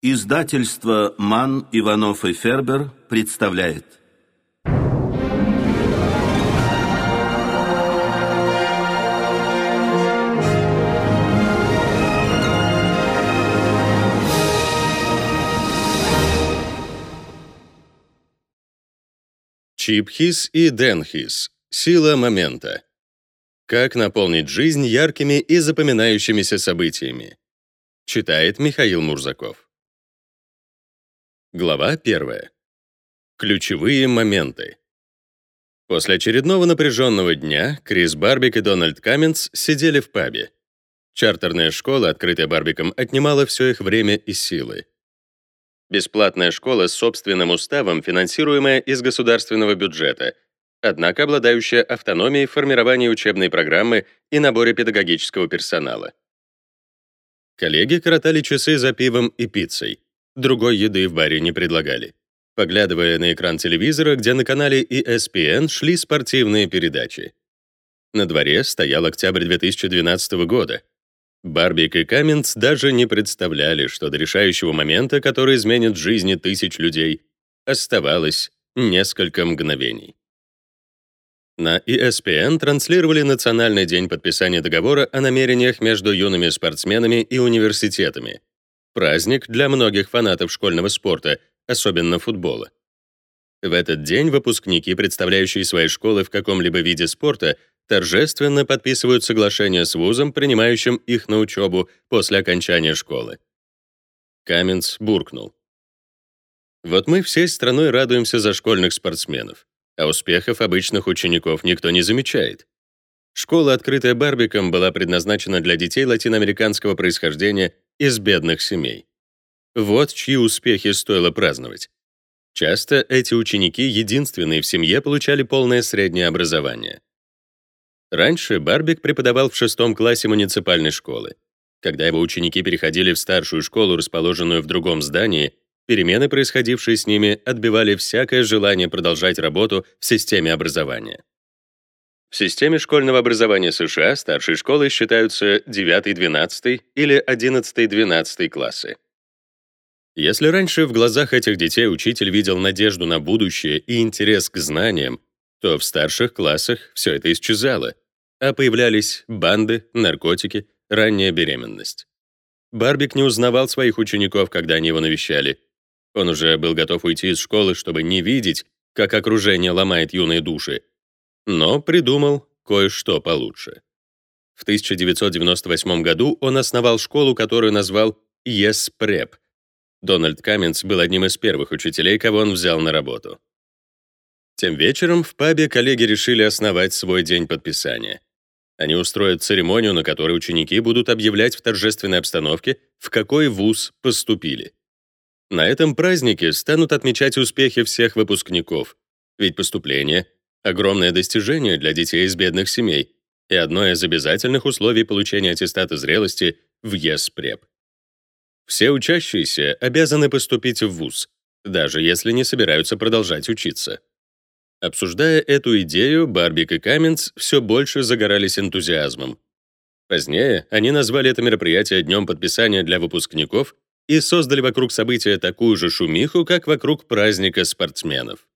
Издательство «Ман, Иванов и Фербер» представляет. Чипхис и Денхис. Сила момента. Как наполнить жизнь яркими и запоминающимися событиями. Читает Михаил Мурзаков. Глава 1. Ключевые моменты. После очередного напряженного дня Крис Барбик и Дональд Каменс сидели в пабе. Чартерная школа, открытая Барбиком, отнимала все их время и силы. Бесплатная школа с собственным уставом, финансируемая из государственного бюджета, однако обладающая автономией в формировании учебной программы и наборе педагогического персонала. Коллеги коротали часы за пивом и пиццей. Другой еды в баре не предлагали. Поглядывая на экран телевизора, где на канале ESPN шли спортивные передачи. На дворе стоял октябрь 2012 года. Барбик и Каменц даже не представляли, что до решающего момента, который изменит жизни тысяч людей, оставалось несколько мгновений. На ESPN транслировали Национальный день подписания договора о намерениях между юными спортсменами и университетами. Праздник для многих фанатов школьного спорта, особенно футбола. В этот день выпускники, представляющие свои школы в каком-либо виде спорта, торжественно подписывают соглашение с вузом, принимающим их на учебу после окончания школы. Каменц буркнул. Вот мы всей страной радуемся за школьных спортсменов а успехов обычных учеников никто не замечает. Школа, открытая Барбиком, была предназначена для детей латиноамериканского происхождения из бедных семей. Вот чьи успехи стоило праздновать. Часто эти ученики, единственные в семье, получали полное среднее образование. Раньше Барбик преподавал в шестом классе муниципальной школы. Когда его ученики переходили в старшую школу, расположенную в другом здании, Перемены, происходившие с ними, отбивали всякое желание продолжать работу в системе образования. В системе школьного образования США старшей школой считаются 9-12 или 11-12 классы. Если раньше в глазах этих детей учитель видел надежду на будущее и интерес к знаниям, то в старших классах все это исчезало, а появлялись банды, наркотики, ранняя беременность. Барбик не узнавал своих учеников, когда они его навещали, он уже был готов уйти из школы, чтобы не видеть, как окружение ломает юные души, но придумал кое-что получше. В 1998 году он основал школу, которую назвал Yes Prep. Дональд Каменс был одним из первых учителей, кого он взял на работу. Тем вечером в пабе коллеги решили основать свой день подписания. Они устроят церемонию, на которой ученики будут объявлять в торжественной обстановке, в какой вуз поступили. На этом празднике станут отмечать успехи всех выпускников, ведь поступление — огромное достижение для детей из бедных семей и одно из обязательных условий получения аттестата зрелости в ЕСПРЕП. Все учащиеся обязаны поступить в ВУЗ, даже если не собираются продолжать учиться. Обсуждая эту идею, Барбик и Каменц все больше загорались энтузиазмом. Позднее они назвали это мероприятие днем подписания для выпускников и создали вокруг события такую же шумиху, как вокруг праздника спортсменов.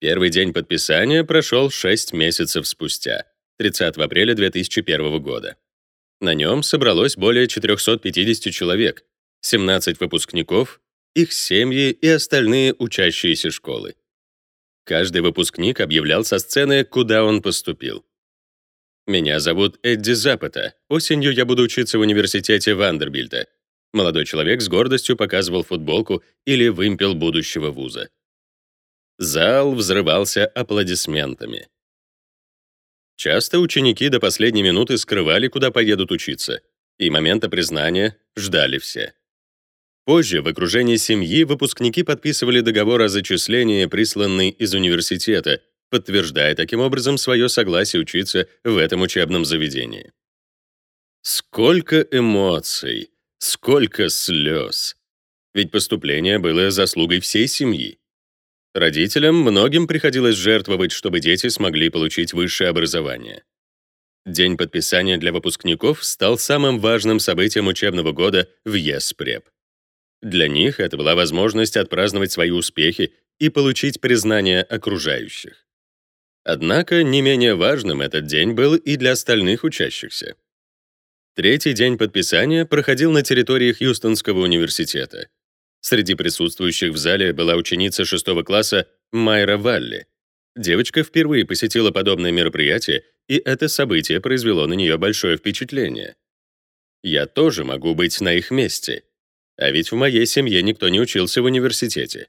Первый день подписания прошел 6 месяцев спустя, 30 апреля 2001 года. На нем собралось более 450 человек, 17 выпускников, их семьи и остальные учащиеся школы. Каждый выпускник объявлял со сцены, куда он поступил. «Меня зовут Эдди Запата. Осенью я буду учиться в университете Вандербильта. Молодой человек с гордостью показывал футболку или вымпел будущего вуза. Зал взрывался аплодисментами. Часто ученики до последней минуты скрывали, куда поедут учиться, и момента признания ждали все. Позже в окружении семьи выпускники подписывали договор о зачислении, присланный из университета, подтверждая таким образом свое согласие учиться в этом учебном заведении. Сколько эмоций! Сколько слез! Ведь поступление было заслугой всей семьи. Родителям многим приходилось жертвовать, чтобы дети смогли получить высшее образование. День подписания для выпускников стал самым важным событием учебного года в ЕСПРЕП. Для них это была возможность отпраздновать свои успехи и получить признание окружающих. Однако не менее важным этот день был и для остальных учащихся. Третий день подписания проходил на территории Хьюстонского университета. Среди присутствующих в зале была ученица шестого класса Майра Валли. Девочка впервые посетила подобное мероприятие, и это событие произвело на нее большое впечатление. Я тоже могу быть на их месте. А ведь в моей семье никто не учился в университете.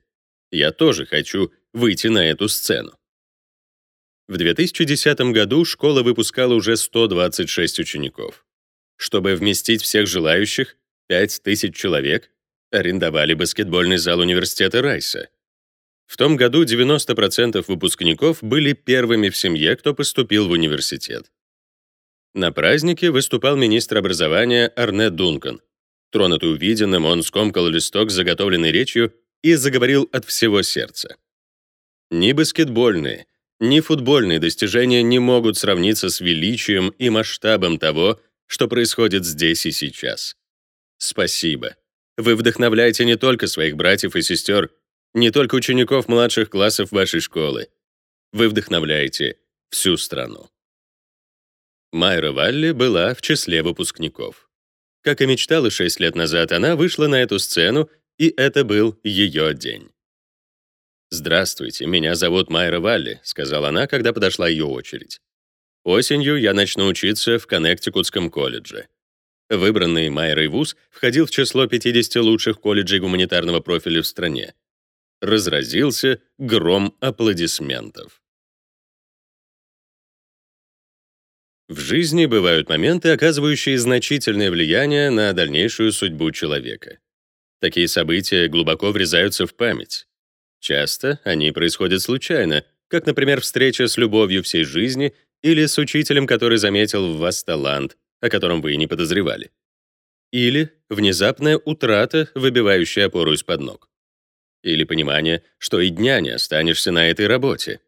Я тоже хочу выйти на эту сцену. В 2010 году школа выпускала уже 126 учеников. Чтобы вместить всех желающих, 5000 человек, арендовали баскетбольный зал университета Райса. В том году 90% выпускников были первыми в семье, кто поступил в университет. На празднике выступал министр образования Арне Дункан. Тронутый увиденным, он скомкал листок с заготовленной речью и заговорил от всего сердца. Ни баскетбольные, ни футбольные достижения не могут сравниться с величием и масштабом того, что происходит здесь и сейчас. Спасибо. Вы вдохновляете не только своих братьев и сестер, не только учеников младших классов вашей школы. Вы вдохновляете всю страну. Майра Валли была в числе выпускников. Как и мечтала шесть лет назад, она вышла на эту сцену, и это был ее день. «Здравствуйте, меня зовут Майра Валли», — сказала она, когда подошла ее очередь. «Осенью я начну учиться в Коннектикутском колледже». Выбранный Майрой вуз входил в число 50 лучших колледжей гуманитарного профиля в стране. Разразился гром аплодисментов. В жизни бывают моменты, оказывающие значительное влияние на дальнейшую судьбу человека. Такие события глубоко врезаются в память. Часто они происходят случайно, как, например, встреча с любовью всей жизни или с учителем, который заметил в вас талант, о котором вы и не подозревали. Или внезапная утрата, выбивающая опору из-под ног. Или понимание, что и дня не останешься на этой работе.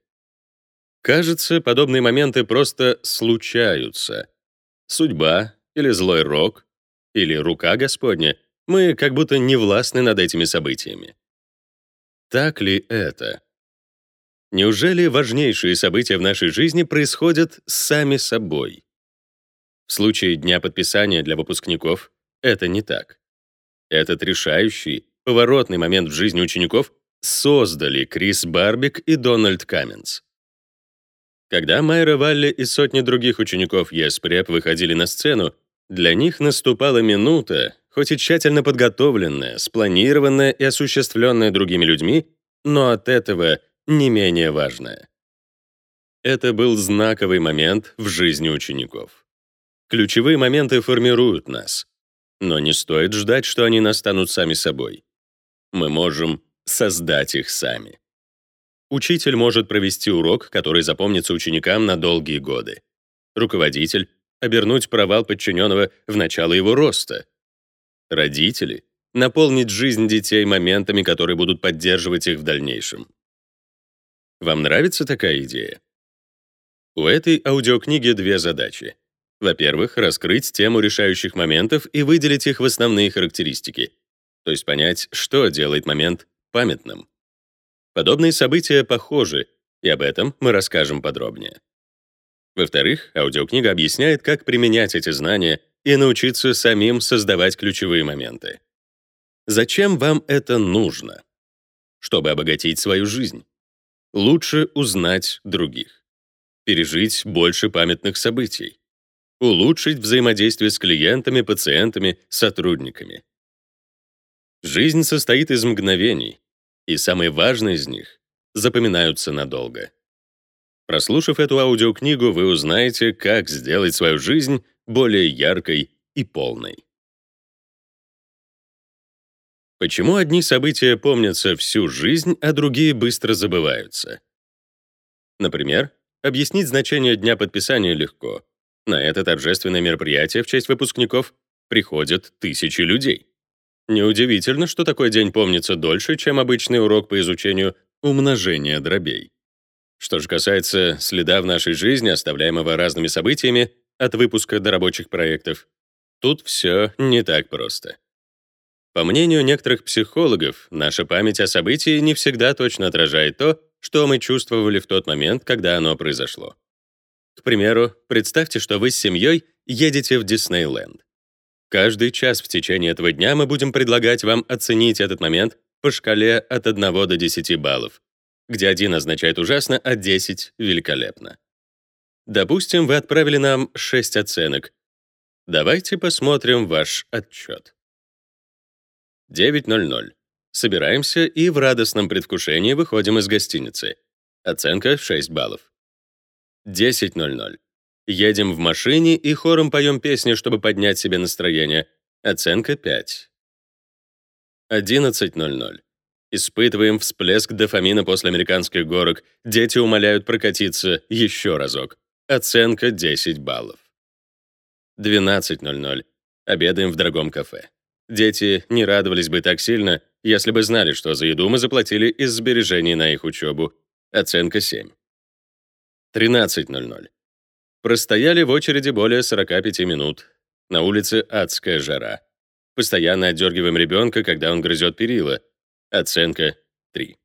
Кажется, подобные моменты просто случаются. Судьба или злой рок, или рука Господня, мы как будто не властны над этими событиями. Так ли это? Неужели важнейшие события в нашей жизни происходят сами собой? В случае дня подписания для выпускников это не так. Этот решающий, поворотный момент в жизни учеников создали Крис Барбик и Дональд Каменс. Когда Майра Валли и сотни других учеников ЕСПРЕП выходили на сцену, для них наступала минута, хоть и тщательно подготовленная, спланированная и осуществленная другими людьми, но от этого не менее важная. Это был знаковый момент в жизни учеников. Ключевые моменты формируют нас, но не стоит ждать, что они настанут сами собой. Мы можем создать их сами. Учитель может провести урок, который запомнится ученикам на долгие годы. Руководитель — обернуть провал подчиненного в начало его роста. Родители — наполнить жизнь детей моментами, которые будут поддерживать их в дальнейшем. Вам нравится такая идея? У этой аудиокниги две задачи. Во-первых, раскрыть тему решающих моментов и выделить их в основные характеристики, то есть понять, что делает момент памятным. Подобные события похожи, и об этом мы расскажем подробнее. Во-вторых, аудиокнига объясняет, как применять эти знания и научиться самим создавать ключевые моменты. Зачем вам это нужно? Чтобы обогатить свою жизнь. Лучше узнать других. Пережить больше памятных событий. Улучшить взаимодействие с клиентами, пациентами, сотрудниками. Жизнь состоит из мгновений, и самые важные из них запоминаются надолго. Прослушав эту аудиокнигу, вы узнаете, как сделать свою жизнь более яркой и полной. Почему одни события помнятся всю жизнь, а другие быстро забываются? Например, объяснить значение дня подписания легко. На это торжественное мероприятие в честь выпускников приходят тысячи людей. Неудивительно, что такой день помнится дольше, чем обычный урок по изучению умножения дробей. Что же касается следа в нашей жизни, оставляемого разными событиями, от выпуска до рабочих проектов, тут все не так просто. По мнению некоторых психологов, наша память о событии не всегда точно отражает то, что мы чувствовали в тот момент, когда оно произошло. К примеру, представьте, что вы с семьей едете в Диснейленд. Каждый час в течение этого дня мы будем предлагать вам оценить этот момент по шкале от 1 до 10 баллов, где 1 означает ужасно, а 10 — великолепно. Допустим, вы отправили нам 6 оценок. Давайте посмотрим ваш отчет. 9.00. Собираемся и в радостном предвкушении выходим из гостиницы. Оценка 6 баллов. 10.00. Едем в машине и хором поем песни, чтобы поднять себе настроение. Оценка 5. 11.00. Испытываем всплеск дофамина после американских горок. Дети умоляют прокатиться еще разок. Оценка 10 баллов. 12.00. Обедаем в дорогом кафе. Дети не радовались бы так сильно, если бы знали, что за еду мы заплатили из сбережений на их учебу. Оценка 7. 13.00. Простояли в очереди более 45 минут. На улице адская жара. Постоянно отдергиваем ребенка, когда он грызет перила. Оценка 3.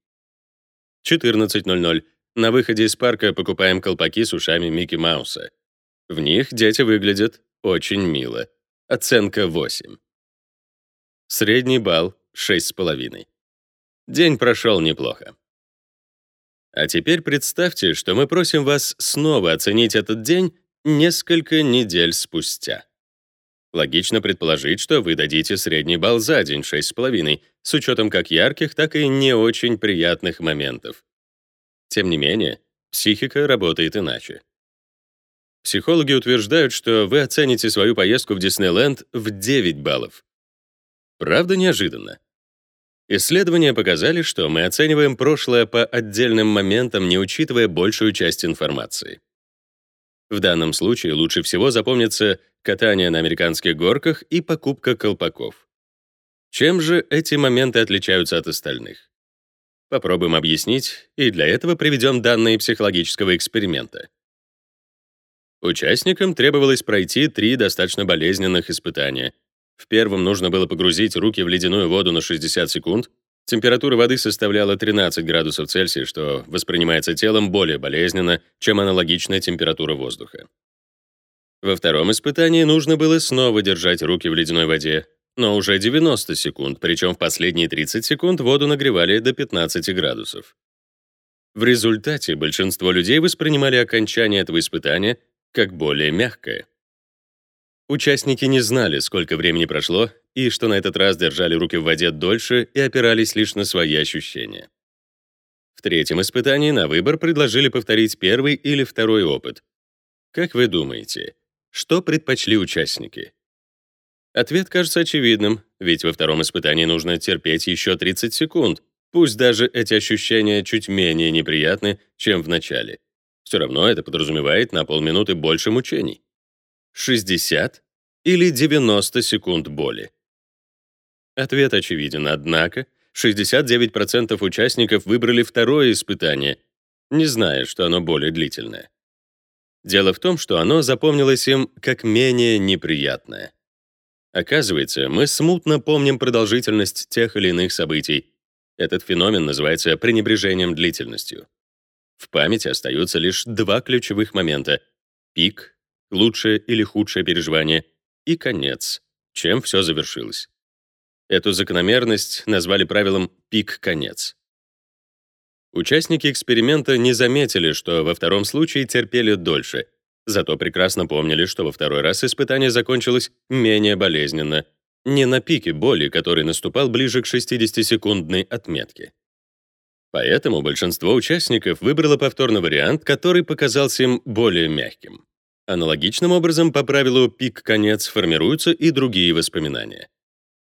14.00. На выходе из парка покупаем колпаки с ушами Микки Мауса. В них дети выглядят очень мило. Оценка 8. Средний балл — 6,5. День прошел неплохо. А теперь представьте, что мы просим вас снова оценить этот день несколько недель спустя. Логично предположить, что вы дадите средний балл за день 6,5, с учетом как ярких, так и не очень приятных моментов. Тем не менее, психика работает иначе. Психологи утверждают, что вы оцените свою поездку в Диснейленд в 9 баллов. Правда, неожиданно. Исследования показали, что мы оцениваем прошлое по отдельным моментам, не учитывая большую часть информации. В данном случае лучше всего запомнится катание на американских горках и покупка колпаков. Чем же эти моменты отличаются от остальных? Попробуем объяснить, и для этого приведем данные психологического эксперимента. Участникам требовалось пройти три достаточно болезненных испытания — в первом нужно было погрузить руки в ледяную воду на 60 секунд. Температура воды составляла 13 градусов Цельсия, что воспринимается телом более болезненно, чем аналогичная температура воздуха. Во втором испытании нужно было снова держать руки в ледяной воде, но уже 90 секунд, причем в последние 30 секунд воду нагревали до 15 градусов. В результате большинство людей воспринимали окончание этого испытания как более мягкое. Участники не знали, сколько времени прошло, и что на этот раз держали руки в воде дольше и опирались лишь на свои ощущения. В третьем испытании на выбор предложили повторить первый или второй опыт. Как вы думаете, что предпочли участники? Ответ кажется очевидным, ведь во втором испытании нужно терпеть еще 30 секунд, пусть даже эти ощущения чуть менее неприятны, чем в начале. Все равно это подразумевает на полминуты больше мучений. 60 или 90 секунд боли? Ответ очевиден, однако 69% участников выбрали второе испытание, не зная, что оно более длительное. Дело в том, что оно запомнилось им как менее неприятное. Оказывается, мы смутно помним продолжительность тех или иных событий. Этот феномен называется пренебрежением длительностью. В памяти остаются лишь два ключевых момента — пик лучшее или худшее переживание, и конец, чем все завершилось. Эту закономерность назвали правилом «пик-конец». Участники эксперимента не заметили, что во втором случае терпели дольше, зато прекрасно помнили, что во второй раз испытание закончилось менее болезненно, не на пике боли, который наступал ближе к 60-секундной отметке. Поэтому большинство участников выбрало повторный вариант, который показался им более мягким. Аналогичным образом по правилу пик-конец формируются и другие воспоминания.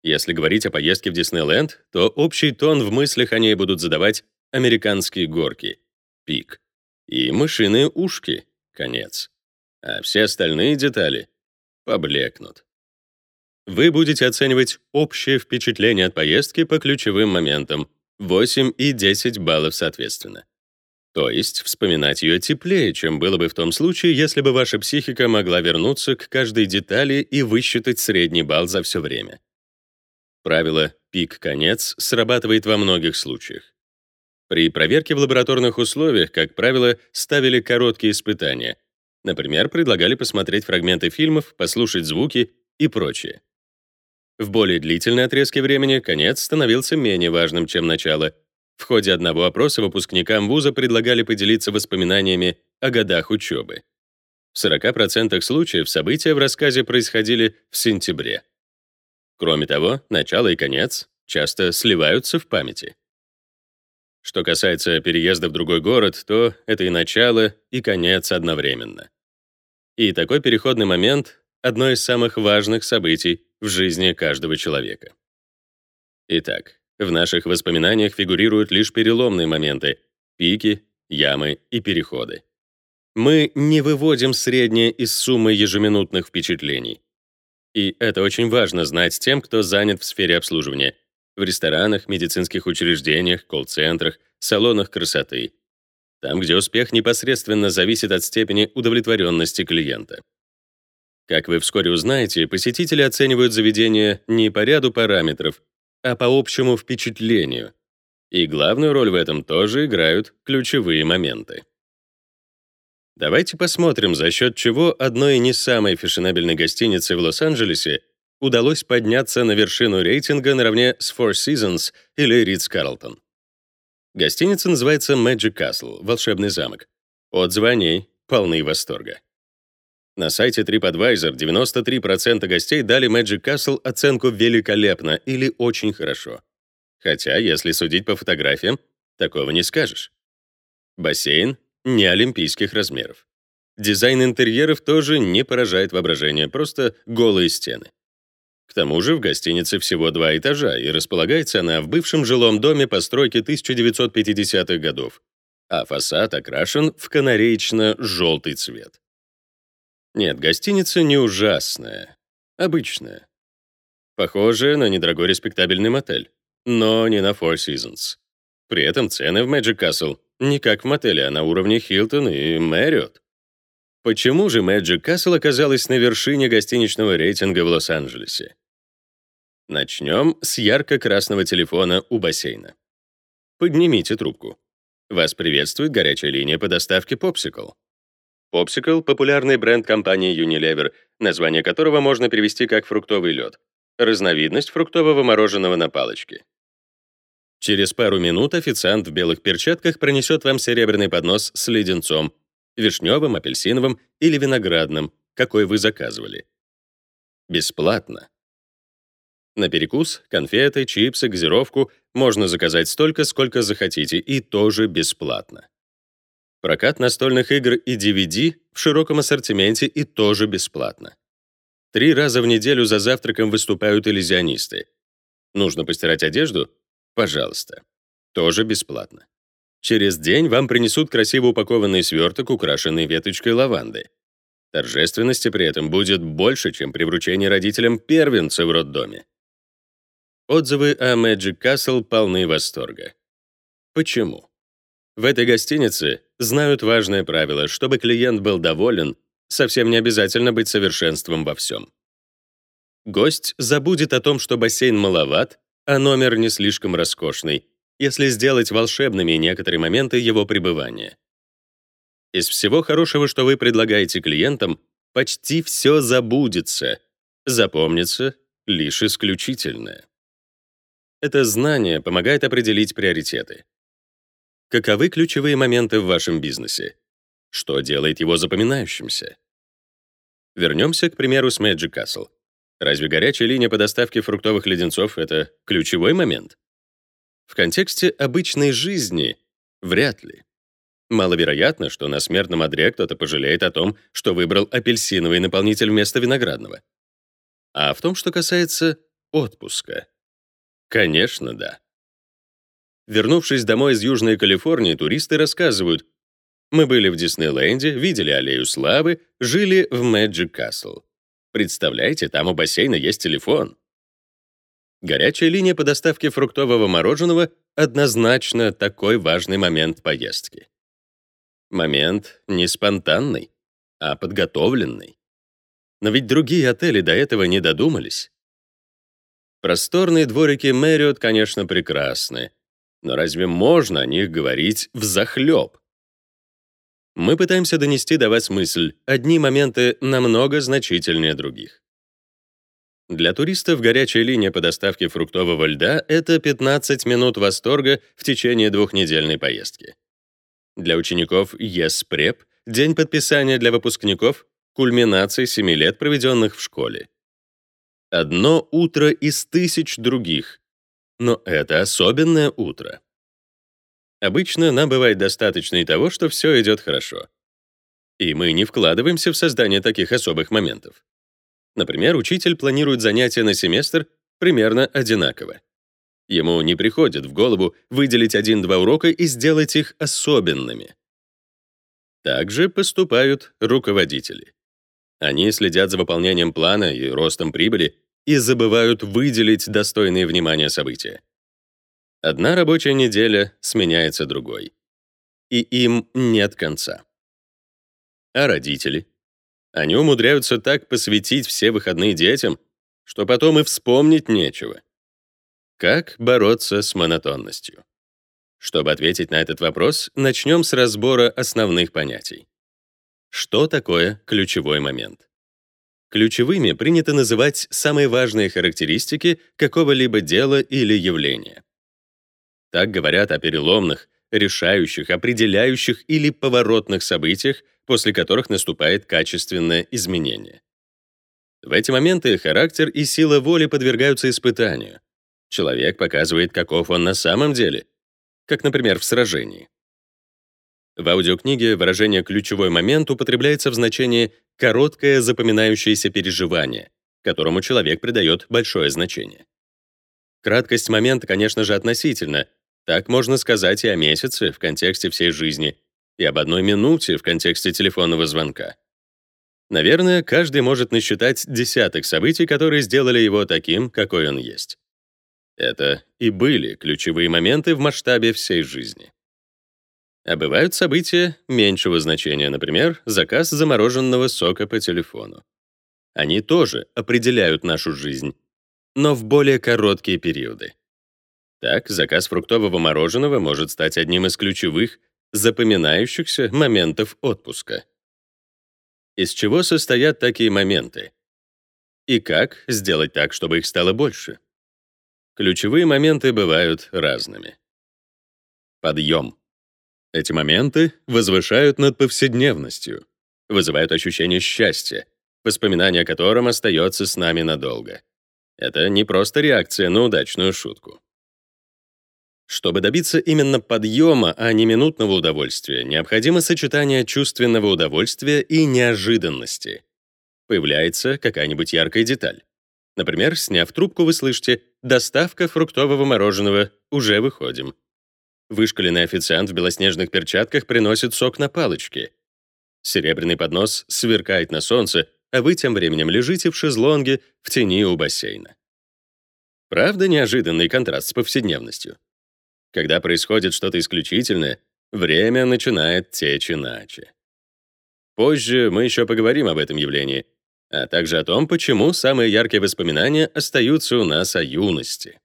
Если говорить о поездке в Диснейленд, то общий тон в мыслях о ней будут задавать американские горки, пик, и мышиные ушки, конец. А все остальные детали поблекнут. Вы будете оценивать общее впечатление от поездки по ключевым моментам, 8 и 10 баллов соответственно. То есть вспоминать ее теплее, чем было бы в том случае, если бы ваша психика могла вернуться к каждой детали и высчитать средний балл за все время. Правило «пик-конец» срабатывает во многих случаях. При проверке в лабораторных условиях, как правило, ставили короткие испытания. Например, предлагали посмотреть фрагменты фильмов, послушать звуки и прочее. В более длительные отрезки времени конец становился менее важным, чем начало. В ходе одного опроса выпускникам вуза предлагали поделиться воспоминаниями о годах учебы. В 40% случаев события в рассказе происходили в сентябре. Кроме того, начало и конец часто сливаются в памяти. Что касается переезда в другой город, то это и начало, и конец одновременно. И такой переходный момент — одно из самых важных событий в жизни каждого человека. Итак, в наших воспоминаниях фигурируют лишь переломные моменты — пики, ямы и переходы. Мы не выводим среднее из суммы ежеминутных впечатлений. И это очень важно знать тем, кто занят в сфере обслуживания — в ресторанах, медицинских учреждениях, колл-центрах, салонах красоты. Там, где успех непосредственно зависит от степени удовлетворенности клиента. Как вы вскоре узнаете, посетители оценивают заведение не по ряду параметров, а по общему впечатлению. И главную роль в этом тоже играют ключевые моменты. Давайте посмотрим, за счет чего одной не самой фешенебельной гостиницы в Лос-Анджелесе удалось подняться на вершину рейтинга наравне с Four Seasons или Ritz-Carlton. Гостиница называется Magic Castle — волшебный замок. Отзывы о ней полны восторга. На сайте TripAdvisor 93% гостей дали Magic Castle оценку «великолепно» или «очень хорошо». Хотя, если судить по фотографиям, такого не скажешь. Бассейн не олимпийских размеров. Дизайн интерьеров тоже не поражает воображение, просто голые стены. К тому же в гостинице всего два этажа, и располагается она в бывшем жилом доме постройки 1950-х годов, а фасад окрашен в канареечно-желтый цвет. Нет, гостиница не ужасная, обычная. Похожая на недорогой респектабельный мотель, но не на Four Seasons. При этом цены в Magic Castle не как в мотеле, а на уровне Hilton и Marriott. Почему же Magic Castle оказалась на вершине гостиничного рейтинга в Лос-Анджелесе? Начнем с ярко-красного телефона у бассейна. Поднимите трубку. Вас приветствует горячая линия по доставке Popsicle. Popsicle — популярный бренд компании Unilever, название которого можно перевести как фруктовый лед, разновидность фруктового мороженого на палочке. Через пару минут официант в белых перчатках пронесет вам серебряный поднос с леденцом, вишневым, апельсиновым или виноградным, какой вы заказывали. Бесплатно. На перекус, конфеты, чипсы, газировку можно заказать столько, сколько захотите, и тоже бесплатно. Прокат настольных игр и DVD в широком ассортименте и тоже бесплатно. Три раза в неделю за завтраком выступают иллюзионисты. Нужно постирать одежду? Пожалуйста. Тоже бесплатно. Через день вам принесут красиво упакованный сверток, украшенный веточкой лаванды. Торжественности при этом будет больше, чем при вручении родителям первенца в роддоме. Отзывы о Magic Castle полны восторга. Почему? В этой гостинице знают важное правило, чтобы клиент был доволен, совсем не обязательно быть совершенством во всем. Гость забудет о том, что бассейн маловат, а номер не слишком роскошный, если сделать волшебными некоторые моменты его пребывания. Из всего хорошего, что вы предлагаете клиентам, почти все забудется, запомнится лишь исключительное. Это знание помогает определить приоритеты. Каковы ключевые моменты в вашем бизнесе? Что делает его запоминающимся? Вернемся, к примеру, с Magic Castle. Разве горячая линия по доставке фруктовых леденцов — это ключевой момент? В контексте обычной жизни вряд ли. Маловероятно, что на смертном одре кто-то пожалеет о том, что выбрал апельсиновый наполнитель вместо виноградного. А в том, что касается отпуска. Конечно, да. Вернувшись домой из Южной Калифорнии, туристы рассказывают, мы были в Диснейленде, видели Аллею Славы, жили в Magic Castle. Представляете, там у бассейна есть телефон. Горячая линия по доставке фруктового мороженого однозначно такой важный момент поездки. Момент не спонтанный, а подготовленный. Но ведь другие отели до этого не додумались. Просторные дворики Мэриот, конечно, прекрасны, но разве можно о них говорить взахлёб? Мы пытаемся донести до вас мысль, одни моменты намного значительнее других. Для туристов горячая линия по доставке фруктового льда — это 15 минут восторга в течение двухнедельной поездки. Для учеников ЕСПРЕП — день подписания для выпускников — кульминация 7 лет, проведенных в школе. Одно утро из тысяч других. Но это особенное утро. Обычно нам бывает достаточно и того, что все идет хорошо. И мы не вкладываемся в создание таких особых моментов. Например, учитель планирует занятия на семестр примерно одинаково. Ему не приходит в голову выделить один-два урока и сделать их особенными. Также поступают руководители. Они следят за выполнением плана и ростом прибыли и забывают выделить достойные внимания события. Одна рабочая неделя сменяется другой. И им нет конца. А родители? Они умудряются так посвятить все выходные детям, что потом и вспомнить нечего. Как бороться с монотонностью? Чтобы ответить на этот вопрос, начнем с разбора основных понятий. Что такое ключевой момент? Ключевыми принято называть самые важные характеристики какого-либо дела или явления. Так говорят о переломных, решающих, определяющих или поворотных событиях, после которых наступает качественное изменение. В эти моменты характер и сила воли подвергаются испытанию. Человек показывает, каков он на самом деле, как, например, в сражении. В аудиокниге выражение «ключевой момент» употребляется в значении «короткое запоминающееся переживание», которому человек придает большое значение. Краткость момента, конечно же, относительна, так можно сказать и о месяце в контексте всей жизни, и об одной минуте в контексте телефонного звонка. Наверное, каждый может насчитать десяток событий, которые сделали его таким, какой он есть. Это и были ключевые моменты в масштабе всей жизни. А бывают события меньшего значения, например, заказ замороженного сока по телефону. Они тоже определяют нашу жизнь, но в более короткие периоды. Так, заказ фруктового мороженого может стать одним из ключевых, запоминающихся моментов отпуска. Из чего состоят такие моменты? И как сделать так, чтобы их стало больше? Ключевые моменты бывают разными. Подъем. Эти моменты возвышают над повседневностью, вызывают ощущение счастья, воспоминание о котором остается с нами надолго. Это не просто реакция на удачную шутку. Чтобы добиться именно подъема, а не минутного удовольствия, необходимо сочетание чувственного удовольствия и неожиданности. Появляется какая-нибудь яркая деталь. Например, сняв трубку, вы слышите «доставка фруктового мороженого, уже выходим». Вышкаленный официант в белоснежных перчатках приносит сок на палочке. Серебряный поднос сверкает на солнце, а вы тем временем лежите в шезлонге в тени у бассейна. Правда, неожиданный контраст с повседневностью. Когда происходит что-то исключительное, время начинает течь иначе. Позже мы еще поговорим об этом явлении, а также о том, почему самые яркие воспоминания остаются у нас о юности.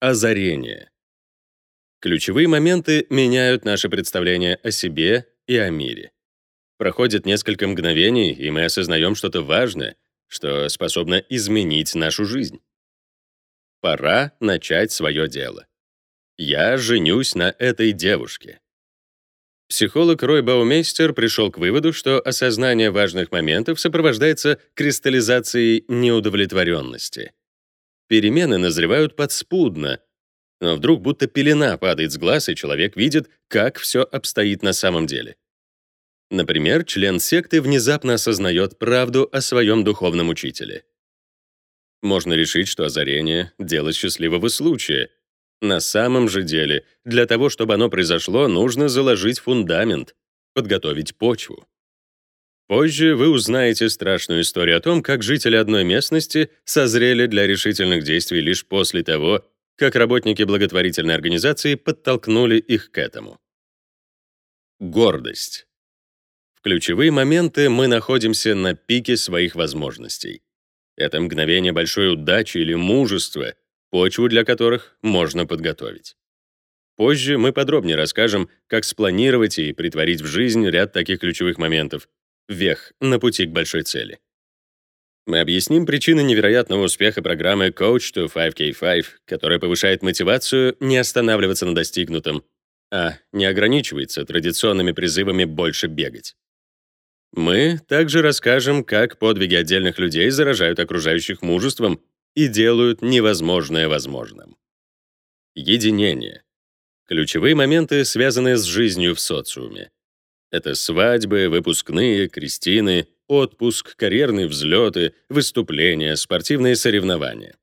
Озарение. Ключевые моменты меняют наше представление о себе и о мире. Проходит несколько мгновений, и мы осознаем что-то важное, что способно изменить нашу жизнь. Пора начать свое дело. Я женюсь на этой девушке. Психолог Рой Баумейстер пришел к выводу, что осознание важных моментов сопровождается кристаллизацией неудовлетворенности. Перемены назревают подспудно, но вдруг будто пелена падает с глаз, и человек видит, как все обстоит на самом деле. Например, член секты внезапно осознает правду о своем духовном учителе. Можно решить, что озарение — дело счастливого случая — на самом же деле, для того, чтобы оно произошло, нужно заложить фундамент, подготовить почву. Позже вы узнаете страшную историю о том, как жители одной местности созрели для решительных действий лишь после того, как работники благотворительной организации подтолкнули их к этому. Гордость. В ключевые моменты мы находимся на пике своих возможностей. Это мгновение большой удачи или мужества, почву для которых можно подготовить. Позже мы подробнее расскажем, как спланировать и притворить в жизнь ряд таких ключевых моментов, вех на пути к большой цели. Мы объясним причины невероятного успеха программы Coach to 5K5, которая повышает мотивацию не останавливаться на достигнутом, а не ограничивается традиционными призывами больше бегать. Мы также расскажем, как подвиги отдельных людей заражают окружающих мужеством и делают невозможное возможным. Единение. Ключевые моменты, связанные с жизнью в социуме. Это свадьбы, выпускные, крестины, отпуск, карьерные взлеты, выступления, спортивные соревнования.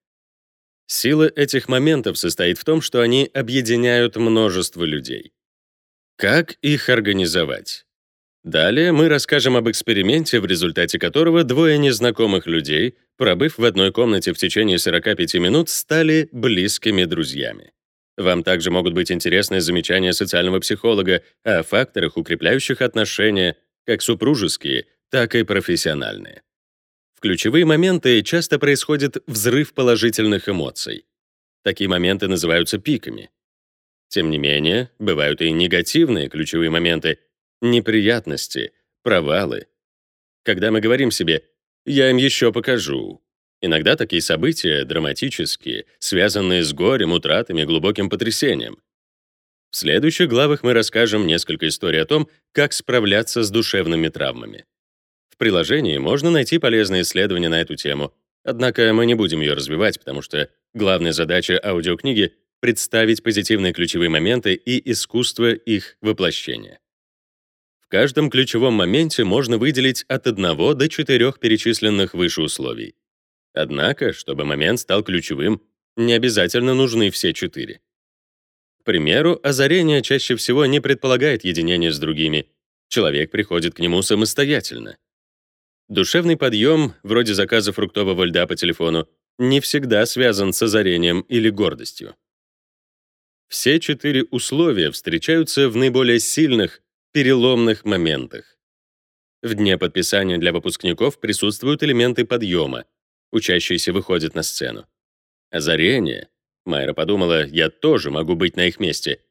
Сила этих моментов состоит в том, что они объединяют множество людей. Как их организовать? Далее мы расскажем об эксперименте, в результате которого двое незнакомых людей, пробыв в одной комнате в течение 45 минут, стали близкими друзьями. Вам также могут быть интересны замечания социального психолога о факторах, укрепляющих отношения, как супружеские, так и профессиональные. В ключевые моменты часто происходит взрыв положительных эмоций. Такие моменты называются пиками. Тем не менее, бывают и негативные ключевые моменты, неприятности, провалы. Когда мы говорим себе «я им еще покажу», Иногда такие события драматические, связанные с горем, утратами, глубоким потрясением. В следующих главах мы расскажем несколько историй о том, как справляться с душевными травмами. Приложении можно найти полезные исследования на эту тему, однако мы не будем ее развивать, потому что главная задача аудиокниги — представить позитивные ключевые моменты и искусство их воплощения. В каждом ключевом моменте можно выделить от одного до четырех перечисленных выше условий. Однако, чтобы момент стал ключевым, не обязательно нужны все четыре. К примеру, озарение чаще всего не предполагает единение с другими. Человек приходит к нему самостоятельно. Душевный подъем, вроде заказа фруктового льда по телефону, не всегда связан с озарением или гордостью. Все четыре условия встречаются в наиболее сильных, переломных моментах. В дне подписания для выпускников присутствуют элементы подъема, Учащиеся выходят на сцену. Озарение. Майра подумала, я тоже могу быть на их месте.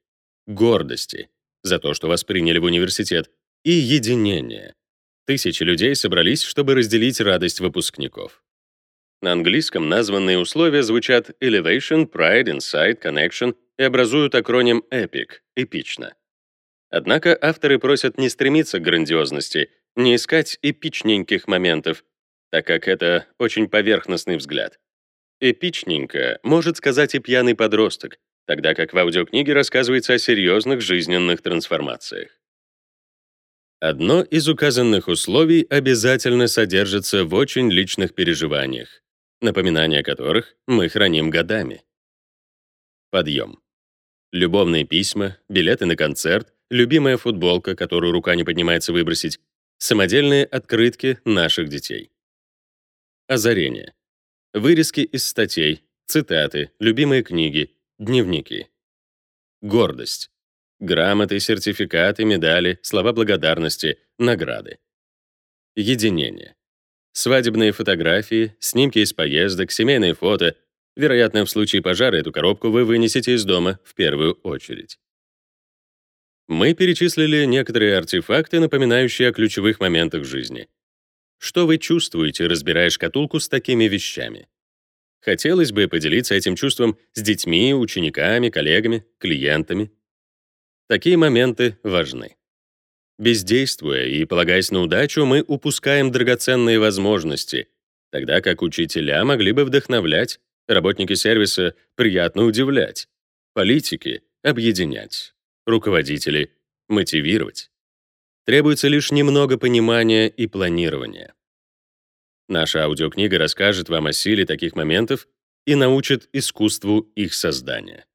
Гордости за то, что вас приняли в университет. И единение. Тысячи людей собрались, чтобы разделить радость выпускников. На английском названные условия звучат Elevation, Pride, Insight, Connection и образуют акроним EPIC — эпично. Однако авторы просят не стремиться к грандиозности, не искать эпичненьких моментов, так как это очень поверхностный взгляд. Эпичненько может сказать и пьяный подросток, тогда как в аудиокниге рассказывается о серьезных жизненных трансформациях. Одно из указанных условий обязательно содержится в очень личных переживаниях, напоминания которых мы храним годами. Подъем. Любовные письма, билеты на концерт, любимая футболка, которую рука не поднимается выбросить, самодельные открытки наших детей. Озарение. Вырезки из статей, цитаты, любимые книги, дневники. Гордость. Грамоты, сертификаты, медали, слова благодарности, награды. Единение. Свадебные фотографии, снимки из поездок, семейные фото. Вероятно, в случае пожара эту коробку вы вынесете из дома в первую очередь. Мы перечислили некоторые артефакты, напоминающие о ключевых моментах жизни. Что вы чувствуете, разбирая шкатулку с такими вещами? Хотелось бы поделиться этим чувством с детьми, учениками, коллегами, клиентами. Такие моменты важны. Бездействуя и полагаясь на удачу, мы упускаем драгоценные возможности, тогда как учителя могли бы вдохновлять, работники сервиса приятно удивлять, политики — объединять, руководители — мотивировать. Требуется лишь немного понимания и планирования. Наша аудиокнига расскажет вам о силе таких моментов и научит искусству их создания.